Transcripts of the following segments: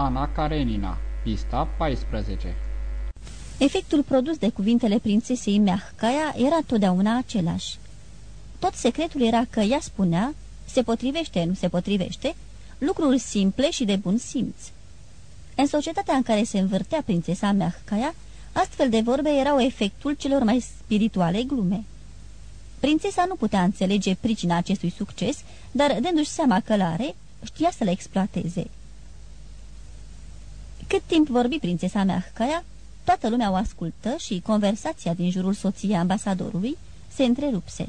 Ana Karenina, pista 14 Efectul produs de cuvintele prințesei Meahcaia era totdeauna același. Tot secretul era că ea spunea, se potrivește, nu se potrivește, lucruri simple și de bun simț. În societatea în care se învârtea prințesa Meahcaia, astfel de vorbe erau efectul celor mai spirituale glume. Prințesa nu putea înțelege pricina acestui succes, dar dându-și seama că l-are, știa să le exploateze. Cât timp vorbi prințesa Meahcaia, toată lumea o ascultă și conversația din jurul soției ambasadorului se întrerupse.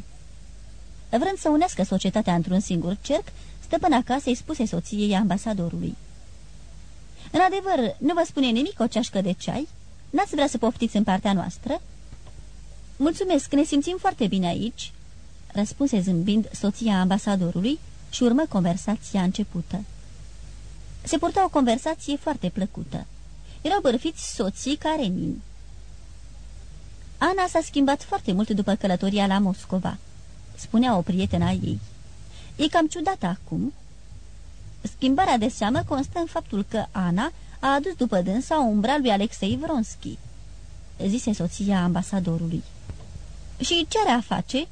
Vrând să unească societatea într-un singur cerc, stăpâna casei spuse soției ambasadorului. În adevăr, nu vă spune nimic o ceașcă de ceai? N-ați vrea să poftiți în partea noastră?" Mulțumesc, ne simțim foarte bine aici," răspunse zâmbind soția ambasadorului și urmă conversația începută. Se purta o conversație foarte plăcută. Erau bărfiți soții Karenin. Ana s-a schimbat foarte mult după călătoria la Moscova, spunea o prietena ei. E cam ciudată acum. Schimbarea de seamă constă în faptul că Ana a adus după dânsa umbra lui Alexei Vronski, zise soția ambasadorului. Și ce are a face?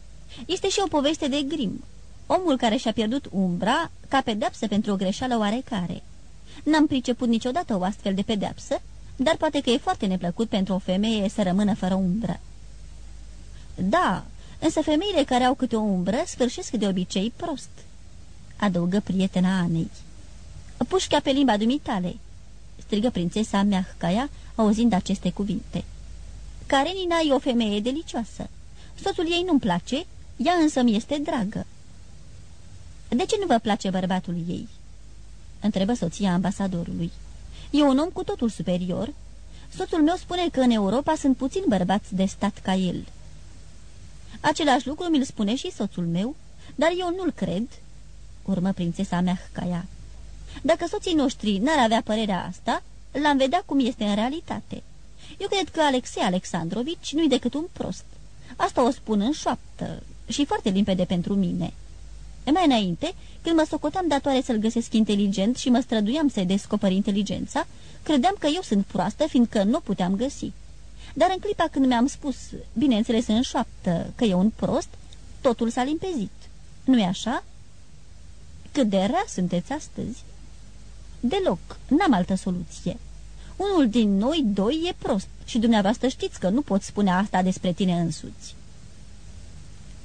Este și o poveste de grim. Omul care și-a pierdut umbra ca pedeapsă pentru o greșeală oarecare. N-am priceput niciodată o astfel de pedeapsă, dar poate că e foarte neplăcut pentru o femeie să rămână fără umbră. Da, însă femeile care au câte o umbră sfârșesc de obicei prost, adăugă prietena Anei. Pușca pe limba dumitale, strigă prințesa Meahcaia, auzind aceste cuvinte. Karenina e o femeie delicioasă. Soțul ei nu-mi place, ea însă mi este dragă. De ce nu vă place bărbatul ei?" Întrebă soția ambasadorului. E un om cu totul superior. Soțul meu spune că în Europa sunt puțini bărbați de stat ca el." Același lucru mi-l spune și soțul meu, dar eu nu-l cred," urmă prințesa mea Hcaia. Dacă soții noștri n-ar avea părerea asta, l-am vedea cum este în realitate. Eu cred că Alexei Alexandrovici nu-i decât un prost. Asta o spun în șoaptă și foarte limpede pentru mine." Mai înainte, când mă socoteam datoare să-l găsesc inteligent și mă străduiam să-i descoper inteligența, credeam că eu sunt proastă, fiindcă nu puteam găsi. Dar în clipa când mi-am spus, bineînțeles în șoaptă, că e un prost, totul s-a limpezit. Nu-i așa? Cât de rea sunteți astăzi? Deloc, n-am altă soluție. Unul din noi doi e prost și dumneavoastră știți că nu pot spune asta despre tine însuți.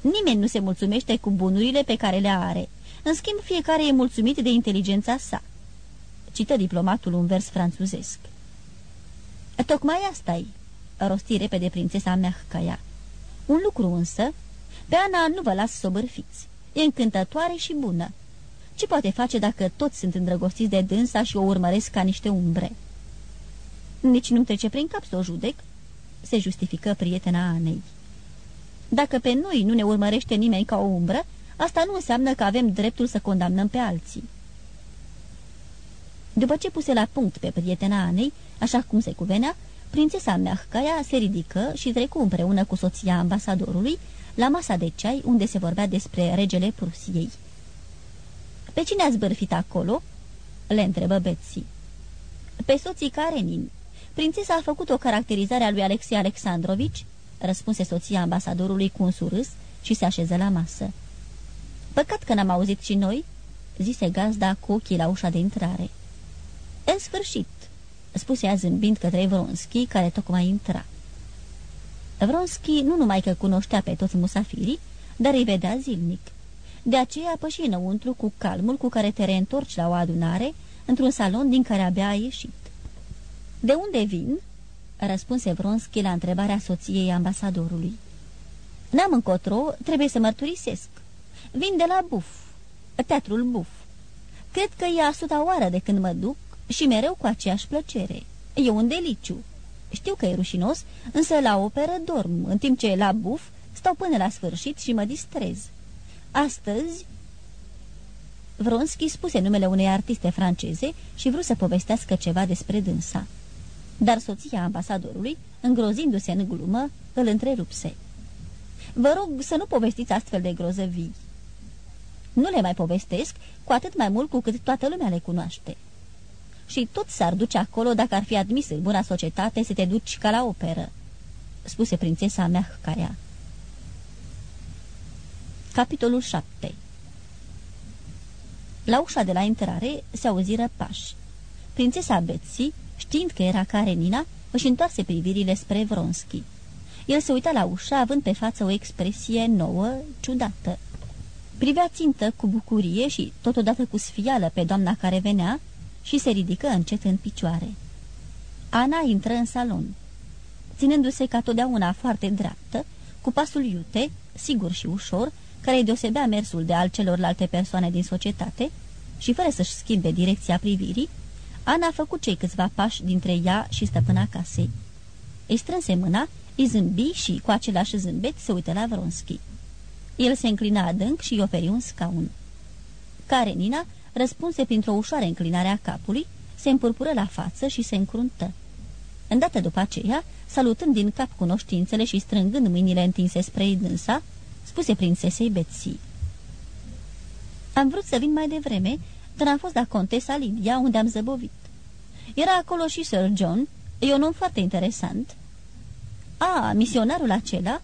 Nimeni nu se mulțumește cu bunurile pe care le are. În schimb, fiecare e mulțumit de inteligența sa. Cită diplomatul un vers franțuzesc. Tocmai asta-i, rosti repede prințesa Mehcaia. Un lucru însă, pe Ana nu vă las să o bârfiți. E încântătoare și bună. Ce poate face dacă toți sunt îndrăgostiți de dânsa și o urmăresc ca niște umbre? Nici nu-mi trece prin cap să o judec, se justifică prietena Anei. Dacă pe noi nu ne urmărește nimeni ca o umbră, asta nu înseamnă că avem dreptul să condamnăm pe alții. După ce puse la punct pe prietena Anei, așa cum se cuvenea, prințesa Meahcaia se ridică și trecu împreună cu soția ambasadorului la masa de ceai unde se vorbea despre regele Prusiei. Pe cine ați bărfit acolo?" le întrebă Betsy. Pe soții Karenin. Prințesa a făcut o caracterizare a lui Alexei Alexandrovici răspunse soția ambasadorului cu un surâs și se așeză la masă. Păcat că n-am auzit și noi?" zise gazda cu ochii la ușa de intrare. În sfârșit," spuse ea zâmbind către Vronski, care tocmai intra. Vronski nu numai că cunoștea pe toți musafirii, dar îi vedea zilnic. De aceea păși înăuntru cu calmul cu care te reîntorci la o adunare, într-un salon din care abia ai ieșit. De unde vin?" Răspunse Vronski la întrebarea soției ambasadorului. N-am încotro, trebuie să mărturisesc. Vin de la Buf, teatrul Buf. Cred că e a suta oară de când mă duc și mereu cu aceeași plăcere. E un deliciu. Știu că e rușinos, însă la operă dorm, în timp ce la Buf stau până la sfârșit și mă distrez. Astăzi... Vronski spuse numele unei artiste franceze și vrut să povestească ceva despre dânsa dar soția ambasadorului, îngrozindu-se în glumă, îl întrerupse. Vă rog să nu povestiți astfel de grozăvii. Nu le mai povestesc, cu atât mai mult cu cât toată lumea le cunoaște. și tot s-ar duce acolo dacă ar fi admis în buna societate să te duci ca la operă, spuse prințesa Mehcaia. Capitolul 7 La ușa de la intrare se auziră pași. Prințesa Betsy, știind că era Karenina, își întoarse privirile spre Vronski. El se uita la ușă, având pe față o expresie nouă, ciudată. Privea țintă cu bucurie și totodată cu sfială pe doamna care venea și se ridică încet în picioare. Ana intră în salon. Ținându-se ca totdeauna foarte dreaptă, cu pasul iute, sigur și ușor, care îi deosebea mersul de al celorlalte persoane din societate, și fără să-și schimbe direcția privirii, Ana a făcut cei câțiva pași dintre ea și stăpâna casei. Îi strânse mâna, îi zâmbi și, cu același zâmbet, se uită la Vronski. El se înclina adânc și îi oferi un scaun. Karenina răspunse printr-o ușoară înclinare a capului, se împurpură la față și se încruntă. Îndată după aceea, salutând din cap cunoștințele și strângând mâinile întinse spre dânsa, spuse prințesei Betsy. Am vrut să vin mai devreme, dar am fost la contesa Lidia, unde am zăbovit. Era acolo și Sir John, e un om foarte interesant. A, misionarul acela?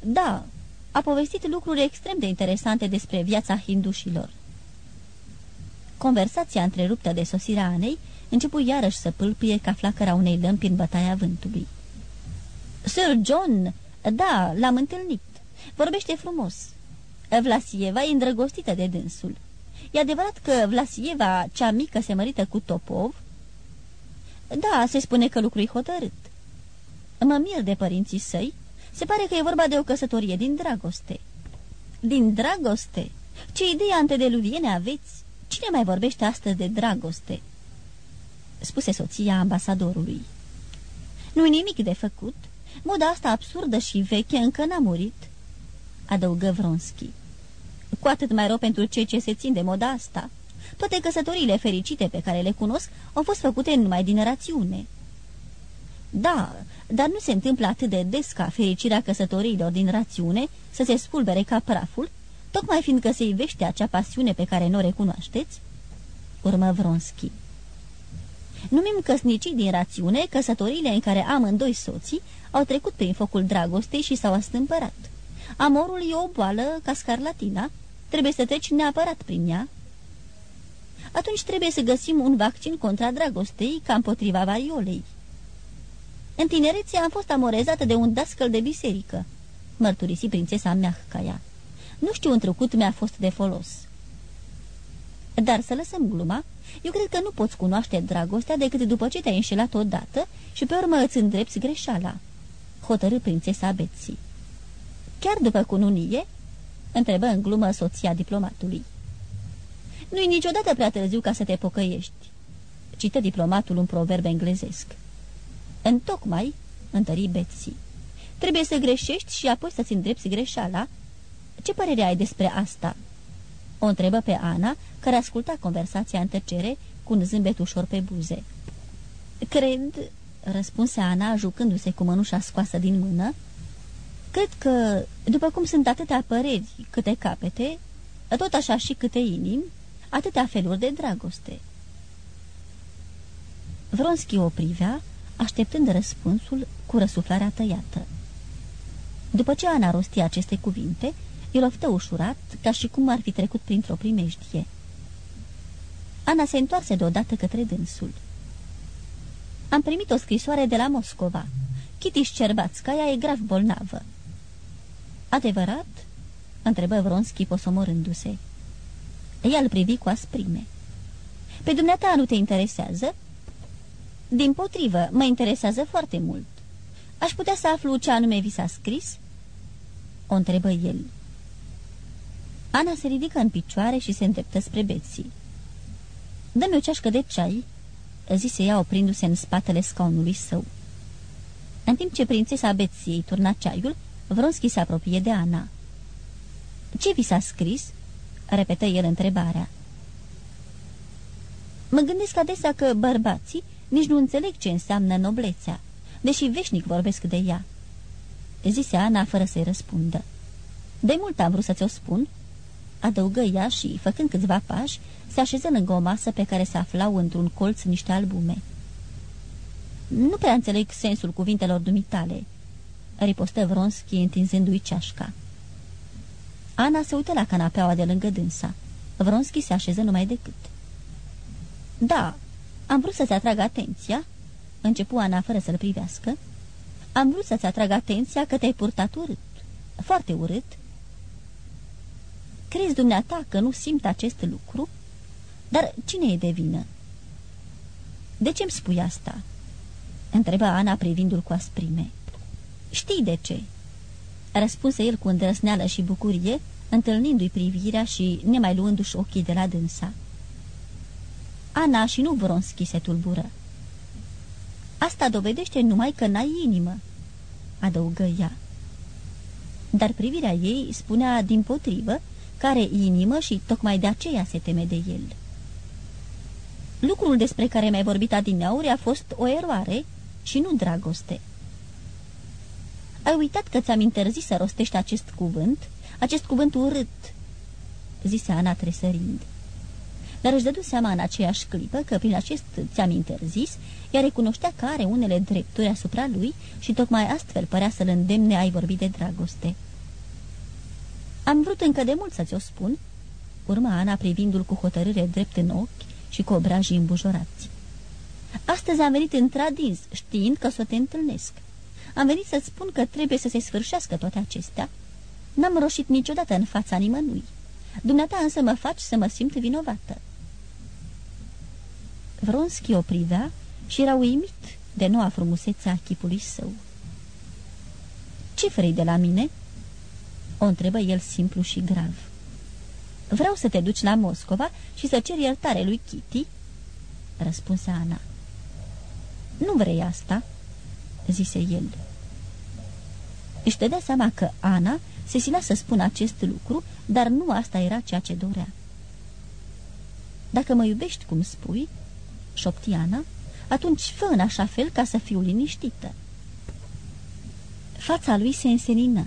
Da, a povestit lucruri extrem de interesante despre viața hindușilor. Conversația întreruptă de sosirea Anei începu iarăși să pâlpie ca flacăra unei lămpi în bătaia vântului. Sir John, da, l-am întâlnit. Vorbește frumos. Vlasieva e îndrăgostită de dânsul. E adevărat că Vlasieva, cea mică semărită cu Topov? Da, se spune că lucrul hotărât. Mă mir de părinții săi. Se pare că e vorba de o căsătorie din dragoste. Din dragoste? Ce idee antediluviene aveți? Cine mai vorbește astăzi de dragoste?" spuse soția ambasadorului. Nu-i nimic de făcut. Moda asta absurdă și veche încă n-a murit," adăugă Vronski. Cu atât mai rău pentru cei ce se țin de moda asta. Toate căsătoriile fericite pe care le cunosc au fost făcute numai din rațiune." Da, dar nu se întâmplă atât de des ca fericirea căsătoriilor din rațiune să se spulbere ca praful tocmai fiindcă se ivește acea pasiune pe care nu o recunoașteți? Urmă Vronski. Numim căsnicii din rațiune căsătoriile în care amândoi soții au trecut prin focul dragostei și s-au astâmpărat. Amorul e o boală ca scarlatina, trebuie să treci neapărat prin ea. Atunci trebuie să găsim un vaccin contra dragostei ca împotriva variolei. În tinerețe am fost amorezată de un dascăl de biserică, mărturisi prințesa Meahcaia. Nu știu întrucut mi-a fost de folos. Dar să lăsăm gluma, eu cred că nu poți cunoaște dragostea decât după ce te-ai înșelat odată și pe urmă îți îndrepți greșeala, hotărâ prințesa Betsy. Chiar după cununie? întrebă în glumă soția diplomatului. Nu-i niciodată prea târziu ca să te pocăiești, cită diplomatul un proverb englezesc. Întocmai, întări Betsy, trebuie să greșești și apoi să-ți îndrepți greșeala ce părere ai despre asta?" O întrebă pe Ana, care asculta conversația în tăcere, cu un zâmbet ușor pe buze. Cred," răspunse Ana, jucându-se cu mănușa scoasă din mână, cred că, după cum sunt atâtea păreri, câte capete, tot așa și câte inimi, atâtea feluri de dragoste." Vronski o privea, așteptând răspunsul cu răsuflarea tăiată. După ce Ana rosti aceste cuvinte, el oftă ușurat, ca și cum ar fi trecut printr-o primejdie. Ana se întoarse deodată către dânsul. Am primit o scrisoare de la Moscova. Kitty Șcerbațcaia e grav bolnavă. Adevărat?" întrebă Vronski posomorându-se. Ea îl privi cu asprime. Pe dumneata nu te interesează?" Din potrivă, mă interesează foarte mult. Aș putea să aflu ce anume vi s-a scris?" O întrebă el. Ana se ridică în picioare și se îndreptă spre Betsy. Dă-mi o ceașcă de ceai," zise ea oprindu-se în spatele scaunului său. În timp ce prințesa Betsy îi turna ceaiul, Vronski se apropie de Ana. Ce vi s-a scris?" repetă el întrebarea. Mă gândesc adesea că bărbații nici nu înțeleg ce înseamnă noblețea, deși veșnic vorbesc de ea." Zise Ana fără să-i răspundă. De mult am vrut să ți-o spun." adăugă ea și, făcând câțiva pași, se așeză lângă o masă pe care se aflau într-un colț niște albume. Nu prea înțeleg sensul cuvintelor dumitale," ripostă Vronski întinzându-i ceașca. Ana se uită la canapeaua de lângă dânsa. Vronski se așeză numai decât. Da, am vrut să-ți atrag atenția," începu Ana fără să-l privească. Am vrut să-ți atrag atenția că te-ai purtat urât, foarte urât." Crezi dumneata că nu simt acest lucru? Dar cine e de vină?" De ce-mi spui asta?" întreba Ana privindu-l cu asprime. Știi de ce?" răspunse el cu îndrăsneală și bucurie, întâlnindu-i privirea și nemai luându-și ochii de la dânsa. Ana și nu Vronski se tulbură. Asta dovedește numai că n-ai inimă, adăugă ea. Dar privirea ei spunea din potrivă că are inimă și tocmai de aceea se teme de el. Lucrul despre care mi-ai vorbit adineauri a fost o eroare și nu dragoste. Ai uitat că ți-am interzis să rostești acest cuvânt, acest cuvânt urât, zise Ana tresărind. Dar își dădu seama în aceeași clipă că prin acest ți-am interzis, ea recunoștea că are unele drepturi asupra lui și tocmai astfel părea să-l îndemne a-i vorbi de dragoste. Am vrut încă de mult să ți-o spun, urma Ana privindu-l cu hotărâre drept în ochi și cu obrajii îmbujorați. Astăzi am venit într-adins, știind că să te întâlnesc. Am venit să-ți spun că trebuie să se sfârșească toate acestea. N-am roșit niciodată în fața nimănui. Dumneata însă mă faci să mă simt vinovată. Vronski o privea și era uimit de noua frumusețe a chipului său. Ce vrei de la mine?" o întrebă el simplu și grav. Vreau să te duci la Moscova și să ceri iertare lui Kitty?" răspunse Ana. Nu vrei asta?" Zise el. Își dădea seama că Ana se silea să spună acest lucru, dar nu asta era ceea ce dorea. Dacă mă iubești cum spui," șopti Ana, atunci fă în așa fel ca să fiu liniștită." Fața lui se însenină.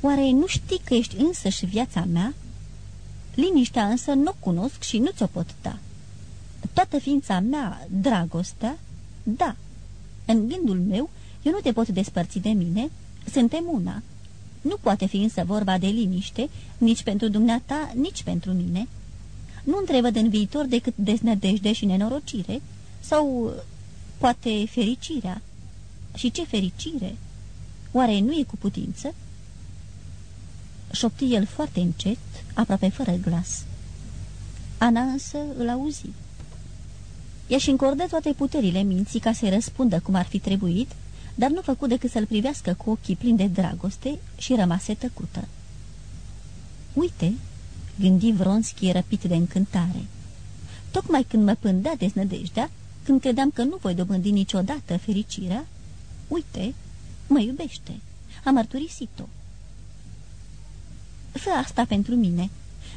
Oare nu știi că ești însăși viața mea? Liniștea însă nu cunosc și nu ți-o pot da. Toată ființa mea, dragostea, da. În gândul meu, eu nu te pot despărți de mine, suntem una. Nu poate fi însă vorba de liniște, nici pentru dumneata, nici pentru mine. Nu întrevăd în viitor decât deznădejde și nenorocire, sau poate fericirea. Și ce fericire? Oare nu e cu putință? Șopti el foarte încet, aproape fără glas. Ana însă îl auzi. Ea-și încordă toate puterile minții ca să-i răspundă cum ar fi trebuit, dar nu făcu decât să-l privească cu ochii plini de dragoste și rămase tăcută. Uite, gândi Vronski răpit de încântare. Tocmai când mă pândea deznădejdea, când credeam că nu voi dobândi niciodată fericirea, uite, mă iubește. A mărturisit-o. Fă asta pentru mine.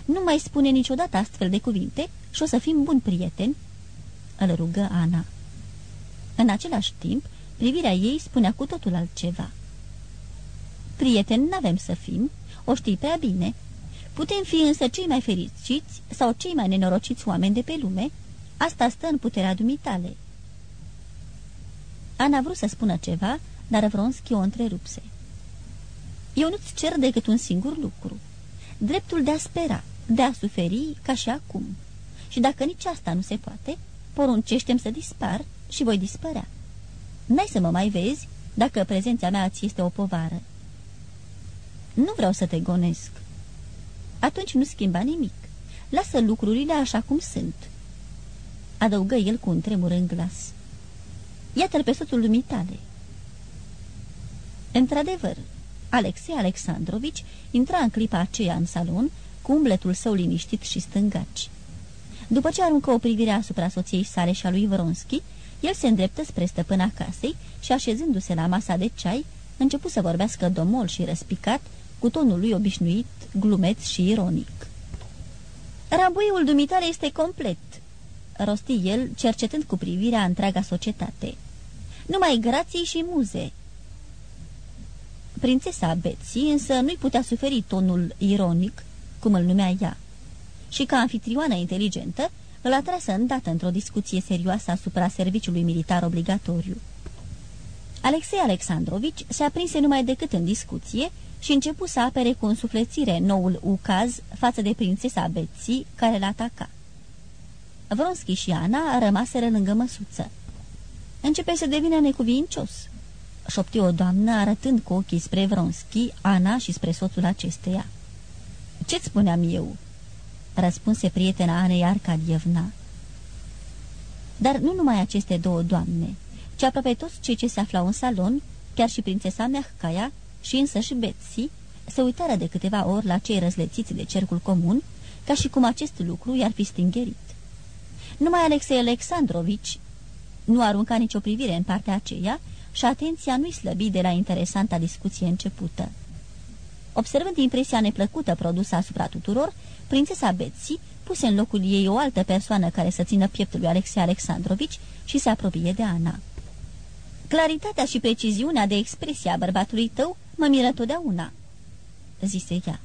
Nu mai spune niciodată astfel de cuvinte și o să fim buni prieteni, îl rugă Ana. În același timp, privirea ei spunea cu totul altceva. Prieteni n-avem să fim, o știi prea bine. Putem fi însă cei mai fericiți sau cei mai nenorociți oameni de pe lume, asta stă în puterea dumitale. Ana vrut să spună ceva, dar Vronski o întrerupse. Eu nu-ți cer decât un singur lucru. Dreptul de a spera, de a suferi ca și acum. Și dacă nici asta nu se poate, poruncește să dispar și voi dispărea. N-ai să mă mai vezi dacă prezența mea ți este o povară. Nu vreau să te gonesc. Atunci nu schimba nimic. Lasă lucrurile așa cum sunt. Adăugă el cu un tremur în glas. Iată-l pe soțul dumitale. Într-adevăr, Alexei Alexandrovici intra în clipa aceea în salon cu umbletul său liniștit și stângaci. După ce aruncă o privire asupra soției sale și a lui Vronski, el se îndreptă spre stăpâna casei și, așezându-se la masa de ceai, începu să vorbească domol și răspicat, cu tonul lui obișnuit, glumeț și ironic. Rambuiul dumitare este complet," rosti el, cercetând cu privirea întreaga societate. Numai grații și muze." Prințesa Betsy însă nu-i putea suferi tonul ironic, cum îl numea ea, și ca anfitrioană inteligentă, îl atrasă îndată într-o discuție serioasă asupra serviciului militar obligatoriu. Alexei Alexandrovici se aprinse numai decât în discuție și începu să apere cu însuflețire noul ucaz față de prințesa Betsy, care l-ataca. Vronski și Ana rămaseră lângă măsuță. Începe să devină necuvincios, șopti o doamnă arătând cu ochii spre Vronski, Ana și spre soțul acesteia. Ce-ți spuneam eu?" Răspunse prietena Anei Arcadievna. Dar nu numai aceste două doamne, ci aproape toți cei ce se aflau în salon, chiar și prințesa Meahcaia și însă și Betsy, se uitară de câteva ori la cei răzlețiți de cercul comun, ca și cum acest lucru i-ar fi stingerit. Numai Alexei Alexandrovici nu arunca nicio privire în partea aceea și atenția nu-i slăbi de la interesanta discuție începută. Observând impresia neplăcută produsă asupra tuturor, prințesa Betsy puse în locul ei o altă persoană care să țină pieptul lui Alexei Alexandrovici și se apropie de Ana. Claritatea și preciziunea de expresie a bărbatului tău mă miră totdeauna," zise ea.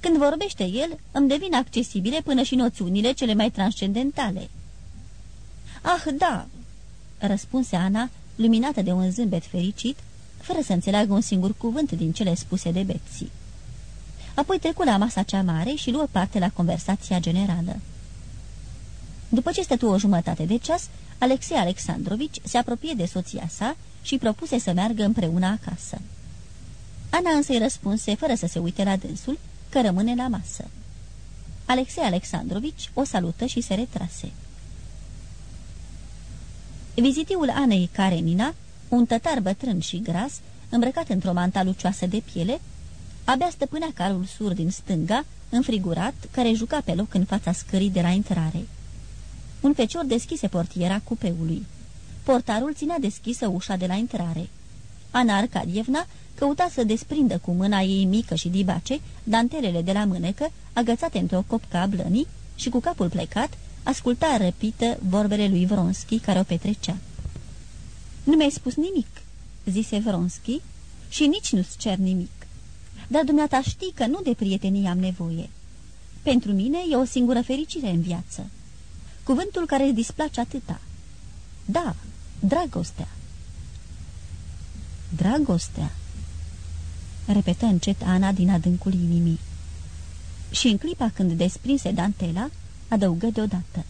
Când vorbește el, îmi devin accesibile până și noțiunile cele mai transcendentale." Ah, da," răspunse Ana, luminată de un zâmbet fericit, fără să înțeleagă un singur cuvânt din cele spuse de Betsy. Apoi trecu la masa cea mare și luă parte la conversația generală. După ce stătu o jumătate de ceas, Alexei Alexandrovici se apropie de soția sa și propuse să meargă împreună acasă. Ana însă îi răspunse, fără să se uite la dânsul, că rămâne la masă. Alexei Alexandrovici o salută și se retrase. Vizitiul Anei Karenina, un tătar bătrân și gras, îmbrăcat într-o manta lucioasă de piele, abia stăpânea carul sur din stânga, înfrigurat, care juca pe loc în fața scării de la intrare. Un fecior deschise portiera cupeului. Portarul ținea deschisă ușa de la intrare. Ana Arcadievna căuta să desprindă cu mâna ei mică și dibace dantelele de la mânecă, agățate într-o copca blănii și cu capul plecat, asculta răpită vorbele lui Vronski care o petrecea. Nu mi-ai spus nimic," zise Vronski, și nici nu-ți cer nimic. Dar dumneata știi că nu de prietenie am nevoie. Pentru mine e o singură fericire în viață. Cuvântul care îți displace atâta. Da, dragostea. Dragostea, repetă încet Ana din adâncul inimii. Și în clipa când desprinse dantela, adăugă deodată.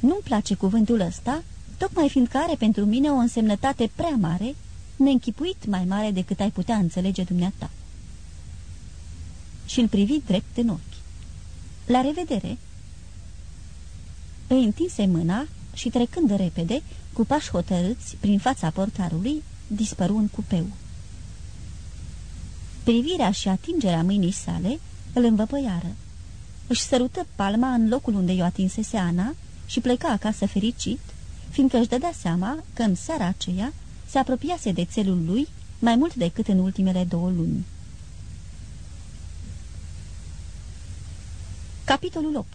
Nu-mi place cuvântul ăsta, tocmai fiindcă are pentru mine o însemnătate prea mare, neînchipuit mai mare decât ai putea înțelege dumneata. Și îl privi drept în ochi. La revedere! Îi întinse mâna și trecând repede, cu pași hotărâți prin fața portarului, dispăru în cupeu. Privirea și atingerea mâinii sale îl învăpăiară. Își sărută palma în locul unde i-o atinsese Ana și pleca acasă fericit, fiindcă își dădea seama că în seara aceea se apropiase de țelul lui mai mult decât în ultimele două luni. Capitolul 8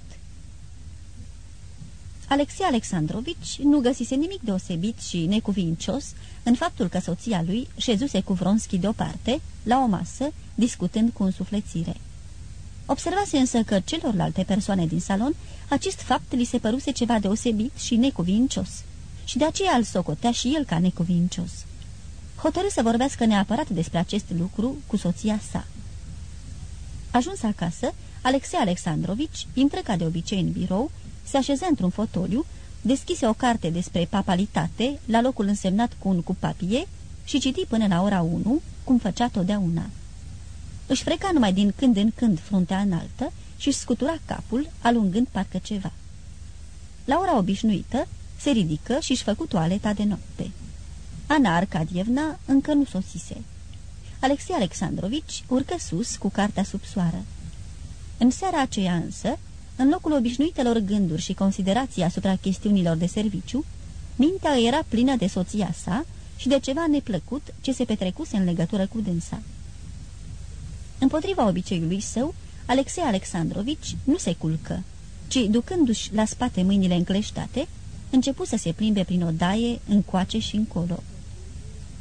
Alexei Alexandrovici nu găsise nimic deosebit și necuvincios în faptul că soția lui șezuse cu Vronski deoparte, la o masă, discutând cu însuflețire. Observase însă că celorlalte persoane din salon acest fapt li se păruse ceva deosebit și necuvincios și de aceea îl socotea și el ca necuvincios. Hotărâ să vorbească neapărat despre acest lucru cu soția sa. Ajuns acasă, Alexei Alexandrovici intră ca de obicei în birou, se așeză într-un fotoliu, deschise o carte despre papalitate la locul însemnat cu un cupapie și citi până la ora 1, cum făcea totdeauna. Își freca numai din când în când fruntea înaltă și își scutura capul, alungând parcă ceva. La ora obișnuită, se ridică și își făcu toaleta de noapte. Ana Arcadievna încă nu sosise. Alexei Alexandrovici urcă sus cu cartea sub soară. În seara aceea însă, în locul obișnuitelor gânduri și considerații asupra chestiunilor de serviciu, mintea era plină de soția sa și de ceva neplăcut ce se petrecuse în legătură cu dânsa. Împotriva obiceiului său, Alexei Alexandrovici nu se culcă, ci, ducându-și la spate mâinile încleștate, începu să se plimbe prin odaie, încoace și încolo.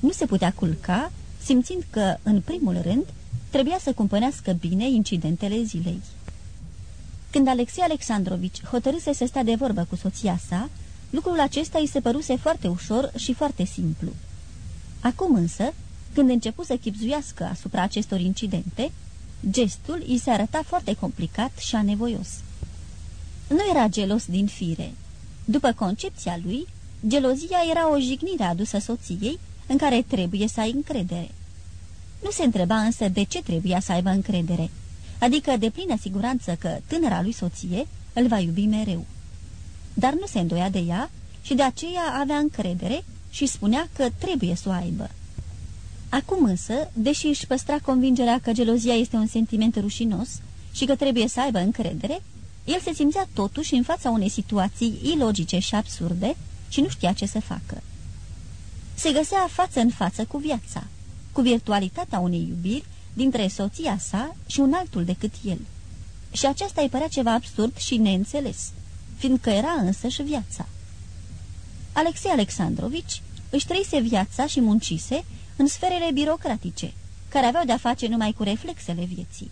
Nu se putea culca, simțind că, în primul rând, trebuia să cumpănească bine incidentele zilei. Când Alexei Alexandrovici hotărâse să stea de vorbă cu soția sa, lucrul acesta îi se păruse foarte ușor și foarte simplu. Acum însă, când începu să chipzuiască asupra acestor incidente, gestul îi se arăta foarte complicat și anevoios. Nu era gelos din fire. După concepția lui, gelozia era o jignire adusă soției în care trebuie să ai încredere. Nu se întreba însă de ce trebuia să aibă încredere, adică de plină siguranță că tânăra lui soție îl va iubi mereu. Dar nu se îndoia de ea și de aceea avea încredere și spunea că trebuie să o aibă. Acum însă, deși își păstra convingerea că gelozia este un sentiment rușinos și că trebuie să aibă încredere, el se simțea totuși în fața unei situații ilogice și absurde și nu știa ce să facă. Se găsea față în față cu viața, cu virtualitatea unei iubiri dintre soția sa și un altul decât el. Și aceasta îi părea ceva absurd și neînțeles, fiindcă era însăși viața. Alexei Alexandrovici își trăise viața și muncise în sferele birocratice, care aveau de-a face numai cu reflexele vieții.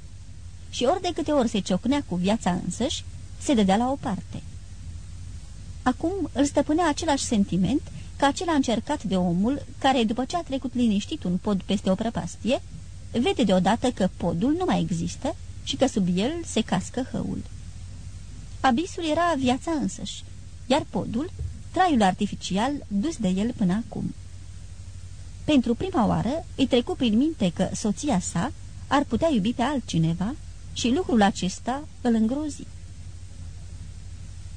Și ori de câte ori se ciocnea cu viața însăși, se dădea la o parte. Acum îl stăpânea același sentiment ca acela încercat de omul care, după ce a trecut liniștit un pod peste o prăpastie, vede deodată că podul nu mai există și că sub el se cască hăul. Abisul era viața însăși, iar podul, traiul artificial dus de el până acum. Pentru prima oară îi trecu prin minte că soția sa ar putea iubi pe altcineva și lucrul acesta îl îngrozi.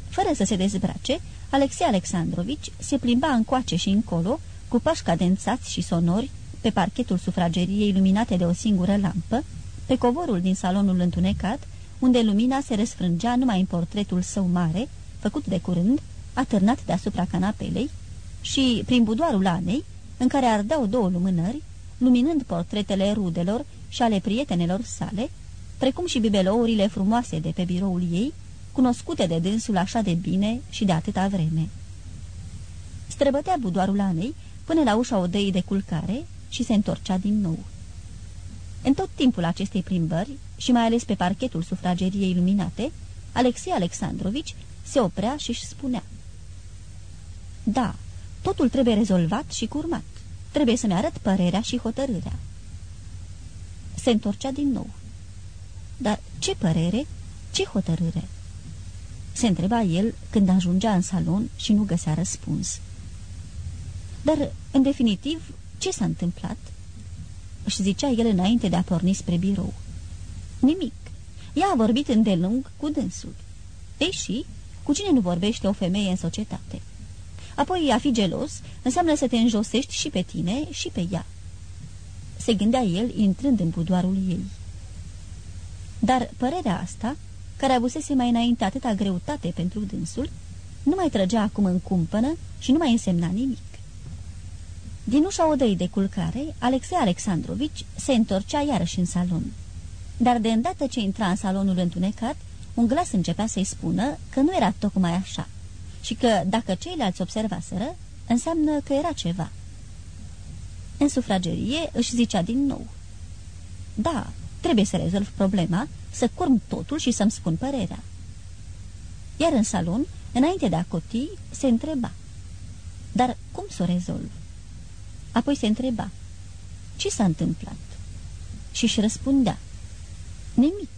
Fără să se dezbrace, Alexei Alexandrovici se plimba încoace și încolo, cu pași cadențați și sonori, pe parchetul sufrageriei iluminate de o singură lampă, pe covorul din salonul întunecat, unde lumina se răsfrângea numai în portretul său mare, făcut de curând, atârnat deasupra canapelei, și prin budoarul Anei, în care ardeau două lumânări, luminând portretele rudelor și ale prietenelor sale, precum și bibelourile frumoase de pe biroul ei, cunoscute de dânsul așa de bine și de atâta vreme. Străbătea budoarul Anei până la ușa odăii de culcare și se întorcea din nou. În tot timpul acestei plimbări, și mai ales pe parchetul sufrageriei iluminate, Alexei Alexandrovici se oprea și își spunea Da, totul trebuie rezolvat și curmat. Trebuie să-mi arăt părerea și hotărârea. Se întorcea din nou. Dar ce părere, ce hotărâre? Se întreba el când ajungea în salon și nu găsea răspuns. Dar, în definitiv, ce s-a întâmplat? Își zicea el înainte de a porni spre birou. Nimic. Ea a vorbit îndelung cu dânsul. Ei și, cu cine nu vorbește o femeie în societate? Apoi, a fi gelos înseamnă să te înjosești și pe tine și pe ea. Se gândea el intrând în budoarul ei. Dar părerea asta care avusese mai înainte atâta greutate pentru dânsul, nu mai trăgea acum în cumpănă și nu mai însemna nimic. Din ușa odăi de culcare, Alexei Alexandrovici se întorcea iarăși în salon. Dar de îndată ce intra în salonul întunecat, un glas începea să-i spună că nu era tocmai așa și că, dacă ceilalți observaseră, înseamnă că era ceva. În sufragerie își zicea din nou. Da, trebuie să rezolv problema să curm totul și să-mi spun părerea. Iar în salon, înainte de a coti, se întreba. Dar cum să o rezolv? Apoi se întreba. Ce s-a întâmplat? Și își răspundea. Nimic.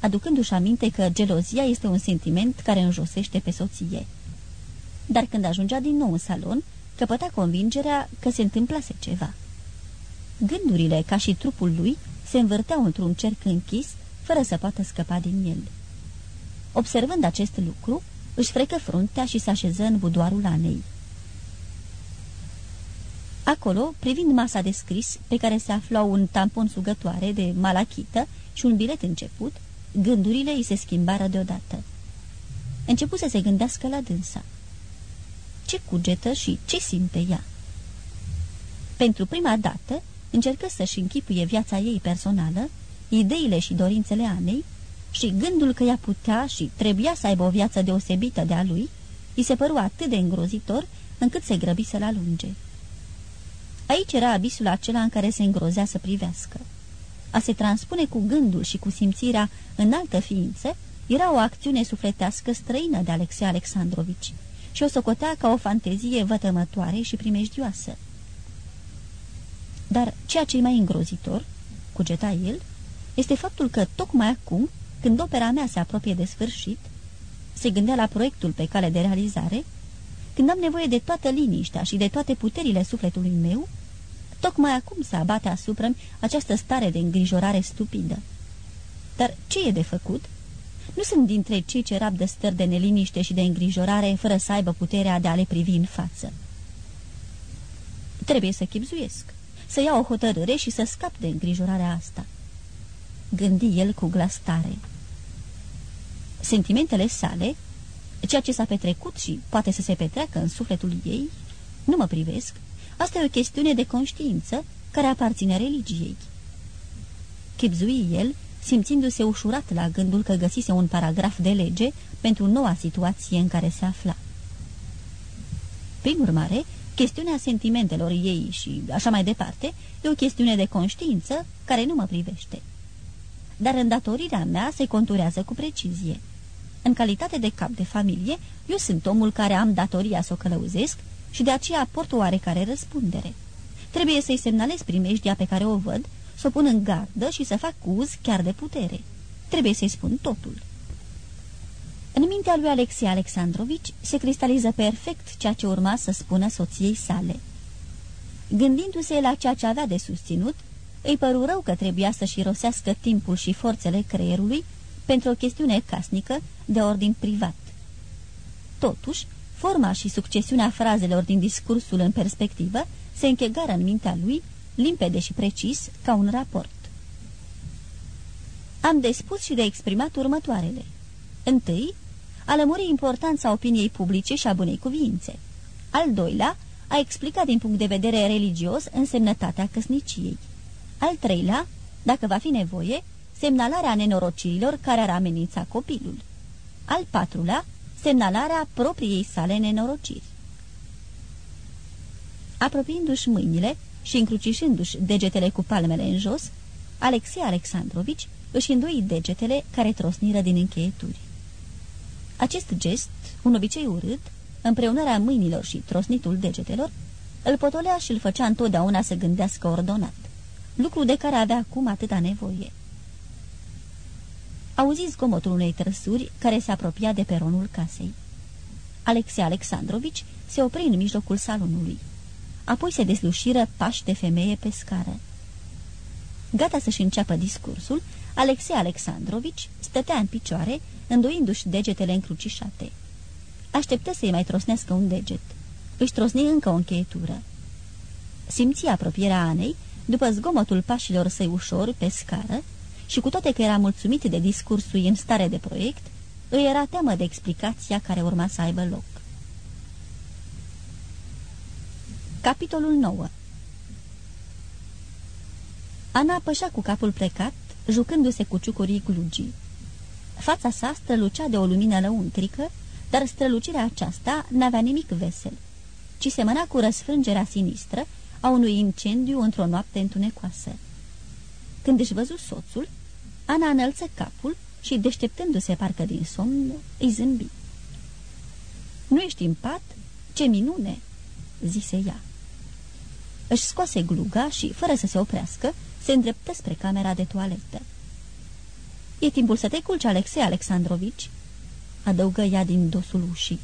Aducându-și aminte că gelozia este un sentiment care înjosește pe soție. Dar când ajungea din nou în salon, căpăta convingerea că se întâmplase ceva. Gândurile, ca și trupul lui, se învârteau într-un cerc închis fără să poată scăpa din el. Observând acest lucru, își frecă fruntea și se așeză în budoarul Anei. Acolo, privind masa de scris, pe care se aflau un tampon sugătoare de malachită și un bilet început, gândurile îi se schimbară deodată. Începu să se gândească la dânsa. Ce cugetă și ce simte ea? Pentru prima dată, încercă să-și închipuie viața ei personală ideile și dorințele Anei și gândul că ea putea și trebuia să aibă o viață deosebită de a lui, îi se păru atât de îngrozitor încât se grăbi să-l alunge. Aici era abisul acela în care se îngrozea să privească. a se transpune cu gândul și cu simțirea în altă ființă, era o acțiune sufletească străină de Alexei Alexandrovici și o socotea ca o fantezie vătămătoare și primejdioasă. Dar ceea ce e mai îngrozitor, cugeta el, este faptul că tocmai acum, când opera mea se apropie de sfârșit, se gândea la proiectul pe cale de realizare, când am nevoie de toată liniștea și de toate puterile sufletului meu, tocmai acum se abate asupra această stare de îngrijorare stupidă. Dar ce e de făcut? Nu sunt dintre cei ce rabdă stări de neliniște și de îngrijorare fără să aibă puterea de a le privi în față. Trebuie să chipzuiesc, să iau o hotărâre și să scap de îngrijorarea asta. Gândi el cu glas tare. Sentimentele sale, ceea ce s-a petrecut și poate să se petreacă în sufletul ei, nu mă privesc, asta e o chestiune de conștiință care aparține religiei. Chipzui el simțindu-se ușurat la gândul că găsise un paragraf de lege pentru noua situație în care se afla. Prin urmare, chestiunea sentimentelor ei și așa mai departe e o chestiune de conștiință care nu mă privește. Dar îndatorirea mea se conturează cu precizie. În calitate de cap de familie, eu sunt omul care am datoria să o călăuzesc și de aceea port oarecare răspundere. Trebuie să-i semnalez primejdia pe care o văd să o pun în gardă și să fac uz chiar de putere. Trebuie să-i spun totul. În mintea lui Alexei Alexandrovici se cristaliză perfect ceea ce urma să spună soției sale. Gândindu-se la ceea ce avea de susținut, îi păru rău că trebuia să-și rosească timpul și forțele creierului pentru o chestiune casnică de ordin privat. Totuși, forma și succesiunea frazelor din discursul în perspectivă se închegară în mintea lui limpede și precis, ca un raport. Am de spus și de exprimat următoarele. Întâi, a lămuri importanța opiniei publice și a bunei cuvințe. Al doilea, a explicat din punct de vedere religios însemnătatea căsniciei. Al treilea, dacă va fi nevoie, semnalarea nenorocirilor care ar amenința copilul. Al patrulea, semnalarea propriei sale nenorociri. Apropiindu-și mâinile, și încrucișându-și degetele cu palmele în jos, Alexei Alexandrovici își îndoi degetele care trosniră din încheieturi. Acest gest, un obicei urât, împreunarea mâinilor și trosnitul degetelor, îl potolea și îl făcea întotdeauna să gândească ordonat, lucru de care avea acum atâta nevoie. Auzi zgomotul unei trăsuri care se apropia de peronul casei. Alexei Alexandrovici se opri în mijlocul salonului apoi se deslușiră pași de femeie pe scară. Gata să-și înceapă discursul, Alexei Alexandrovici stătea în picioare, îndoindu-și degetele încrucișate. Așteptă să-i mai trosnească un deget. Își trosni încă o încheietură. Simți apropierea Anei, după zgomotul pașilor săi ușor pe scară, și cu toate că era mulțumit de discursul în stare de proiect, îi era teamă de explicația care urma să aibă loc. Capitolul 9 Ana pășea cu capul plecat, jucându-se cu ciucurii glugii. Fața sa strălucea de o lumină lăuntrică, dar strălucirea aceasta n-avea nimic vesel, ci semăna cu răsfrângerea sinistră a unui incendiu într-o noapte întunecoasă. Când își văzu soțul, Ana înălță capul și, deșteptându-se parcă din somn, îi zâmbi. Nu ești în pat? Ce minune!" zise ea. Își scoase gluga și, fără să se oprească, se îndreptă spre camera de toaletă. E timpul să te culci, Alexei Alexandrovici?" adăugă ea din dosul ușii.